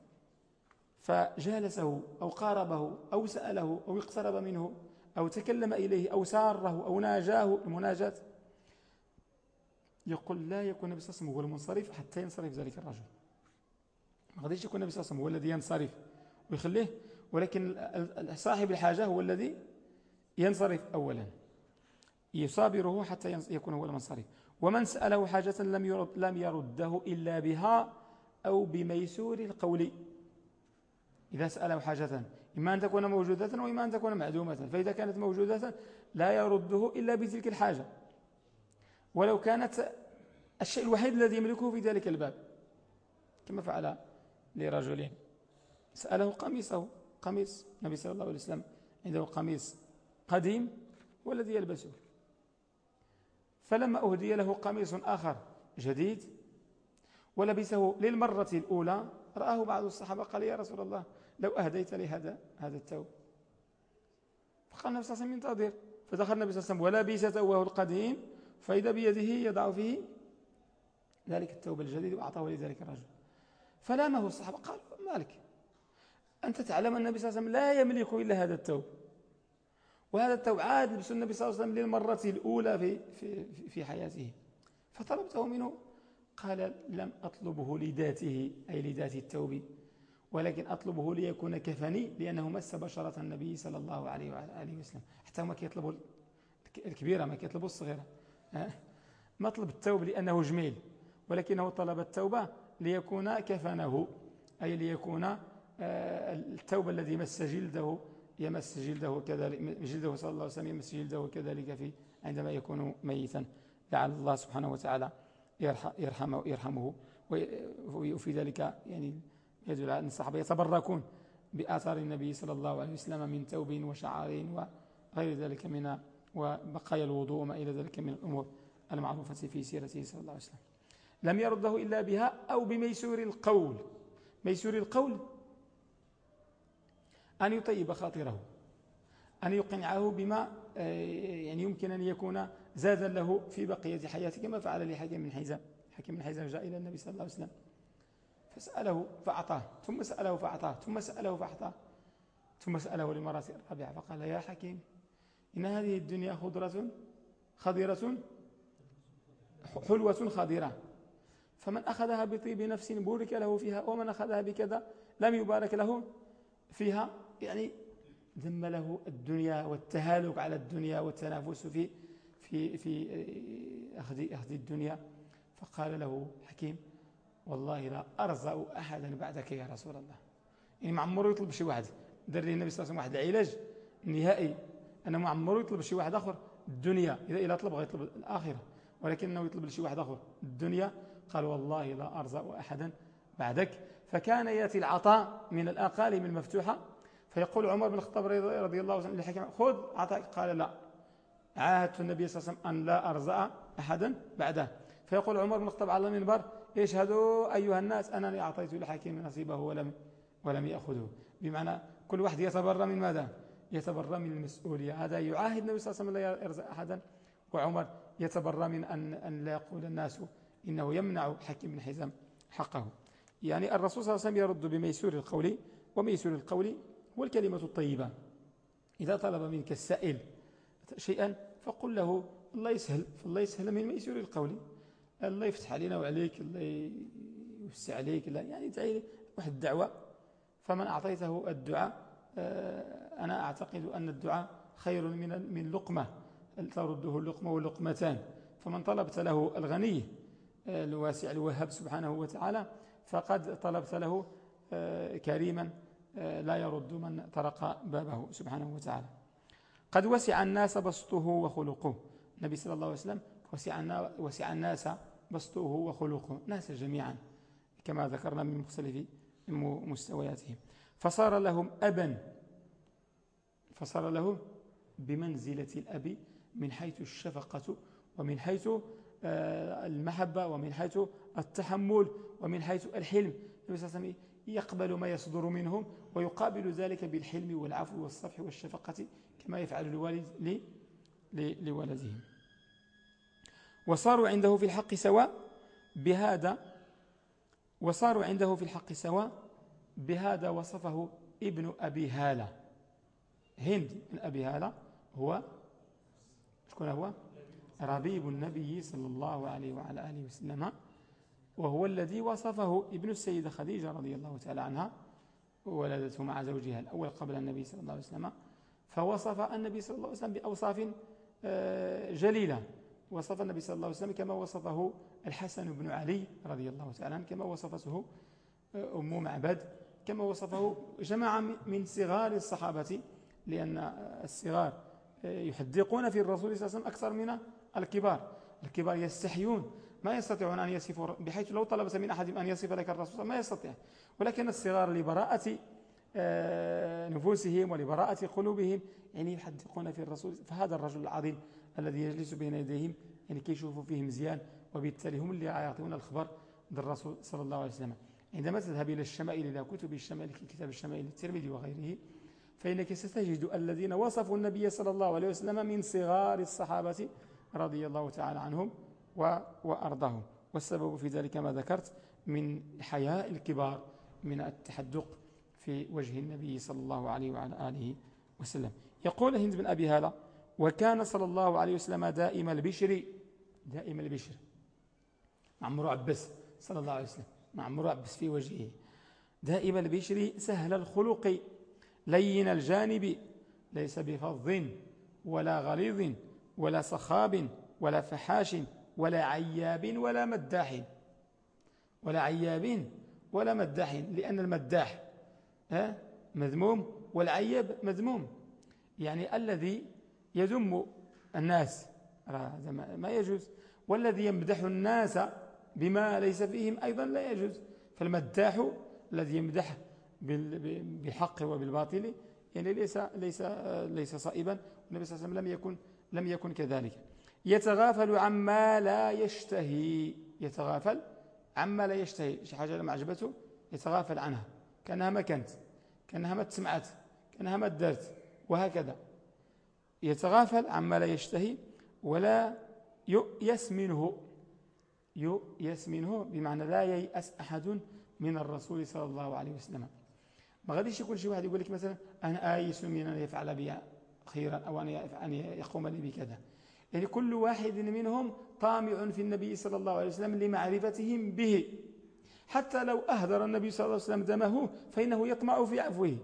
فجالسه أو قاربه أو سأله أو اقترب منه أو تكلم إليه أو ساره أو ناجاه المناجاة يقول لا يكون النبي صلى الله عليه وسلم هو المنصرف حتى ينصرف ذلك الرجل. ما غاديش يكون النبي صلى الله عليه وسلم هو الذي ينصرف ويخليه ولكن صاحب الحاجة هو الذي ينصرف أولا. يصابره حتى يكون هو المنصرف. ومن سأله حاجة لم يرد لم يرده إلا بها أو بميسور القول. إذا سأله حاجة إما أن تكون موجودة وإما أن تكون معدومة. فإذا كانت موجودة لا يرده إلا بتلك الحاجة. ولو كانت الشيء الوحيد الذي يملكه في ذلك الباب كما فعل لرجل سأله قميصه قميص النبي صلى الله عليه وسلم عنده قميص قديم والذي يلبسه. فلما أهدي له قميص آخر جديد ولبسه للمرة الأولى رآه بعض الصحابة قال يا رسول الله لو أهديت لي هذا هذا الثوب. فقال النبي صلى الله عليه وسلم ينتظر فدخل النبي صلى الله عليه وسلم ولبس ثوبه القديم فإذا بيده يضع فيه ذلك الثوب الجديد وأعطاه لذلك الرجل. فلامه الصحابة. قالوا مالك أنت تعلم أن النبي صلى الله عليه وسلم لا يملك إلا هذا الثوب. وهذا الثوب عاد لبس النبي صلى الله عليه وسلم للمرة الأولى في, في, في حياته. فطلبته منه قال لم أطلبه لذاته أي لذات التوب ولكن أطلبه ليكون كفني لأنه مس بشرة النبي صلى الله عليه وآله وسلم. حتى ما كيطلبوا الكبيرة ما كيطلبوا الصغيرة. ما طلب التوب لأنه جميل ولكنه طلب التوبة ليكون كفنه أي ليكون آه، التوب الذي مس جلده يمس جلده كذلك جلده صلى الله عليه وسلم يمس جلده كذلك في عندما يكون ميتا. لعل الله سبحانه وتعالى يرحمه, يرحمه وفي ذلك يعني يدل على أن الصحابة يتبركون بآثار النبي صلى الله عليه وسلم من توب وشعار وغير ذلك من وبقايا الوضوء وما إلى ذلك من الأمور المعروفة في سيرته صلى الله عليه وسلم. لم يرده إلا بها أو بميسور القول. ميسور القول أن يطيب خاطره أن يقنعه بما آه، يعني يمكن أن يكون زادا له في بقية حياته كما فعل لحكيم بن حيزم حكيم بن حيزم جاء إلى النبي صلى الله عليه وسلم فسأله فأعطاه ثم سأله فأعطاه ثم سأله فأعطاه ثم سأله للمرة الرابعة فقال يا حكيم إن هذه الدنيا خضرة خضرة حلوة خضرة. فمن أخذها بطيب نفس بورك له فيها ومن أخذها بكذا لم يبارك له فيها يعني ذم له الدنيا والتهالك على الدنيا والتنافس في في في أخذ أخذ الدنيا. فقال له حكيم والله لا أرزأ أحدا بعدك يا رسول الله. يعني معمر يطلب شي واحد. دار لي النبي صلى الله عليه وسلم واحد العلاج النهائي أنا معمر يطلب شي واحد آخر. الدنيا إذا إلا طلب غيطلب الآخرة. ولكنه يطلب لشي واحد آخر. الدنيا قال والله لا أرزأ أحدا بعدك. فكان يأتي العطاء من الأقاليم المفتوحة فيقول عمر بن الخطاب رضي الله عنه للحكم خذ عطاء قال لا. عاهدت النبي صلى الله عليه وسلم أن لا أرزأ أحدا بعده. فيقول عمر بن الخطاب على المنبر اشهدوا أيها الناس أنني أعطيت الحكيم نصيبه ولم, ولم يأخذه. بمعنى كل واحد يتبرى من ماذا؟ يتبرى من المسؤولية. هذا يعاهد النبي صلى الله عليه وسلم لا يرزق أحدا. وعمر يتبرى من أن, أن لا يقول الناس إنه يمنع حكيم بن حزام حقه. يعني الرسول صلى الله عليه وسلم يرد بميسور القول وميسور القول هو الكلمة الطيبة. إذا طلب منك السائل شيئا فقل له الله يسهل فالله يسهل من ميسور القول. الله يفتح علينا وعليك الله يوسع عليك لا يعني تعالي واحد الدعوة. فمن أعطيته الدعاء آه، أنا أعتقد أن الدعاء خير من من لقمة. ترده اللقمة ولقمتان. فمن طلبت له الغني الواسع الوهاب سبحانه وتعالى فقد طلبت له آه، كريما لا يرد من طرق بابه سبحانه وتعالى. قد وسع الناس بسطه وخلقه. النبي صلى الله عليه وسلم وسع, الناس بسطه وخلقه. ناس جميعا كما ذكرنا من مختلف مستوياتهم فصار لهم أبا فصار لهم بمنزلة الأب من حيث الشفقة ومن حيث آه، المحبة ومن حيث التحمل ومن حيث الحلم. يقبل ما يصدر منهم ويقابل ذلك بالحلم والعفو والصفح والشفقة كما يفعل الوالد لولدهم وصاروا عنده في الحق سواء بهذا وصاروا عنده في الحق سواء بهذا وصفه ابن أبي هالة. هند بن أبي هالة هو شكون هو ربيب النبي صلى الله عليه وعلى آله وسلم وهو الذي وصفه ابن السيدة خديجة رضي الله تعالى عنها ولدته مع زوجها الأول قبل النبي صلى الله عليه وسلم فوصف النبي صلى الله عليه وسلم بأوصاف آه، جليلة. وصف النبي صلى الله عليه وسلم كما وصفه الحسن بن علي رضي الله تعالى عنه كما وصفته آه، أم معبد كما وصفه جماعة من صغار الصحابة لأن الصغار آه، يحدقون في الرسول صلى الله عليه وسلم أكثر من الكبار. الكبار يستحيون ما يستطيعون أن يصفوا بحيث لو طلبت من أحد أن يصف لك الرسول ما يستطيع. ولكن الصغار لبراءة آه، نفوسهم ولبراءة قلوبهم يعني يحدقون في الرسول فهذا الرجل العظيم الذي يجلس بين يديهم يعني كيشوفوا فيه مزيان وبالتالي هم اللي يعطون الخبر للرسول صلى الله عليه وسلم. عندما تذهب إلى الشمائل إلى كتب الشمائل كتاب الشمائل الترمذي وغيره فإنك ستجد الذين وصفوا النبي صلى الله عليه وسلم من صغار الصحابة رضي الله تعالى عنهم وأرضاهم. والسبب في ذلك ما ذكرت من حياء الكبار من التحدق في وجه النبي صلى الله عليه وعلى آله وسلم. يقول هند بن أبي هالة وكان صلى الله عليه وسلم دائم البشر دائم البشر. معمر عبس صلى الله عليه وسلم معمر عبس في وجهه. دائم البشر سهل الخلق لين الجانب ليس بفظ ولا غليظ ولا صخاب ولا فحاش ولا عياب ولا مداح. ولا عياب ولا مداح لأن المداح مذموم والعيب مذموم. يعني الذي يذم الناس ما يجوز. والذي يمدح الناس بما ليس فيهم أيضا لا يجوز. فالمداح الذي يمدح بالحق وبالباطل يعني ليس ليس ليس صائبا. النبي صلى الله عليه وسلم لم يكن لم يكن كذلك. يتغافل عما لا يشتهي. يتغافل عما لا يشتهي. شي حاجة لما عجبته؟ يتغافل عنها. كأنها ما كانت. كأنها ما تسمعت. كأنها ما دارت. وهكذا. يتغافل عما لا يشتهي ولا يؤيس منه. يؤيس منه بمعنى لا ييأس أحد من الرسول صلى الله عليه وسلم. ما غاديش يكون شي واحد يقول لك مثلا أنا آيس من أن يفعل بي خيرا أو أن يقوم لي بكذا. يعني كل واحد منهم طامع في النبي صلى الله عليه وسلم لمعرفتهم به. حتى لو أهدر النبي صلى الله عليه وسلم دمه فإنه يطمع في عفوه.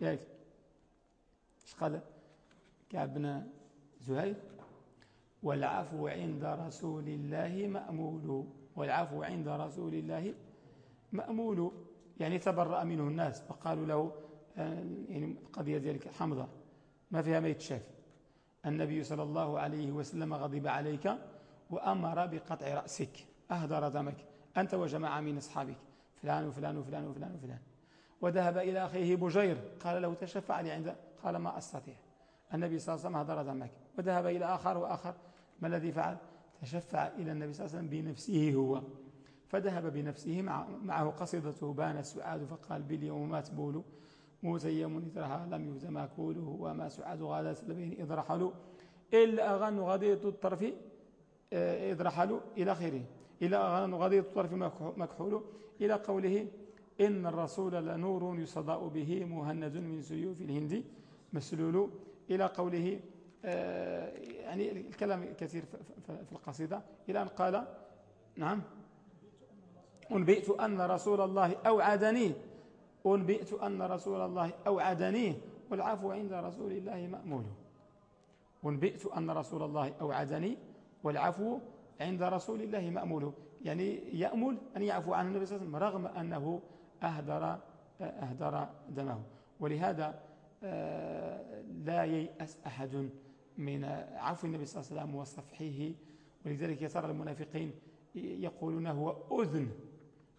يعني إيش قال كعب بن زهير؟ والعفو عند رسول الله مأمول. والعفو عند رسول الله مأمول. يعني تبرأ منه الناس. فقالوا له آه، يعني قضية ذلك. حمضة ما فيها ما يتشافي النبي صلى الله عليه وسلم غضب عليك وأمر بقطع رأسك. أهدر دمك. أنت وجماعة من أصحابك. فلان وفلان وفلان وفلان وفلان. وذهب إلى أخيه بجير. قال له تشفع لي عند قال ما أستطيع. النبي صلى الله عليه وسلم هدر دمك. وذهب إلى آخر وآخر. ما الذي فعل؟ تشفع إلى النبي صلى الله عليه وسلم بنفسه هو. فذهب بنفسه معه قصيدته بان السعاد فقال باليوم ما تبول. متيم إذ لم يهز ماكوله وما سعاد غادة لبين إذ رحلوا إلا أغن غدية الطرف آه، إذ رحلوا إلى آخره إلى غضيض الطرف مكحول إلى قوله إن الرسول لنور يصدأ به مهند من سيوف الهند. مسلول إلى قوله آه، يعني الكلام كثير في القصيدة. إلى أن قال نعم. أنبئت أن رسول الله أوعدني أنبئت أن رسول الله أوعدني والعفو عند رسول الله مأمول. أنبئت أن رسول الله أوعدني والعفو عند رسول الله مأمول. يعني يأمل أن يعفو عن النبي صلى الله عليه وسلم رغم أنه أهدر, أهدر دمه. ولهذا آه، لا ييأس أحد من عفو النبي صلى الله عليه وسلم وصفحه. ولذلك ترى المنافقين يقولون هو أذن.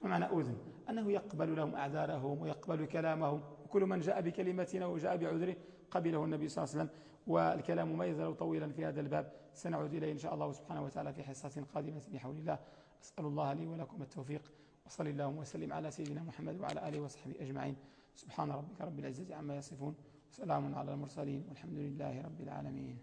ما معنى أذن؟ أنه يقبل لهم أعذارهم ويقبل كلامهم. وكل من جاء بكلمتنا وجاء بعذره قبله النبي صلى الله عليه وسلم والكلام ما يزال طويلا في هذا الباب. سنعود إليه إن شاء الله سبحانه وتعالى في حصة قادمة بحول الله. أسأل الله لي ولكم التوفيق. وصلي اللهم وسلم على سيدنا محمد وعلى آله وصحبه أجمعين. سبحان ربك رب العزة عما يصفون. وسلام على المرسلين والحمد لله رب العالمين.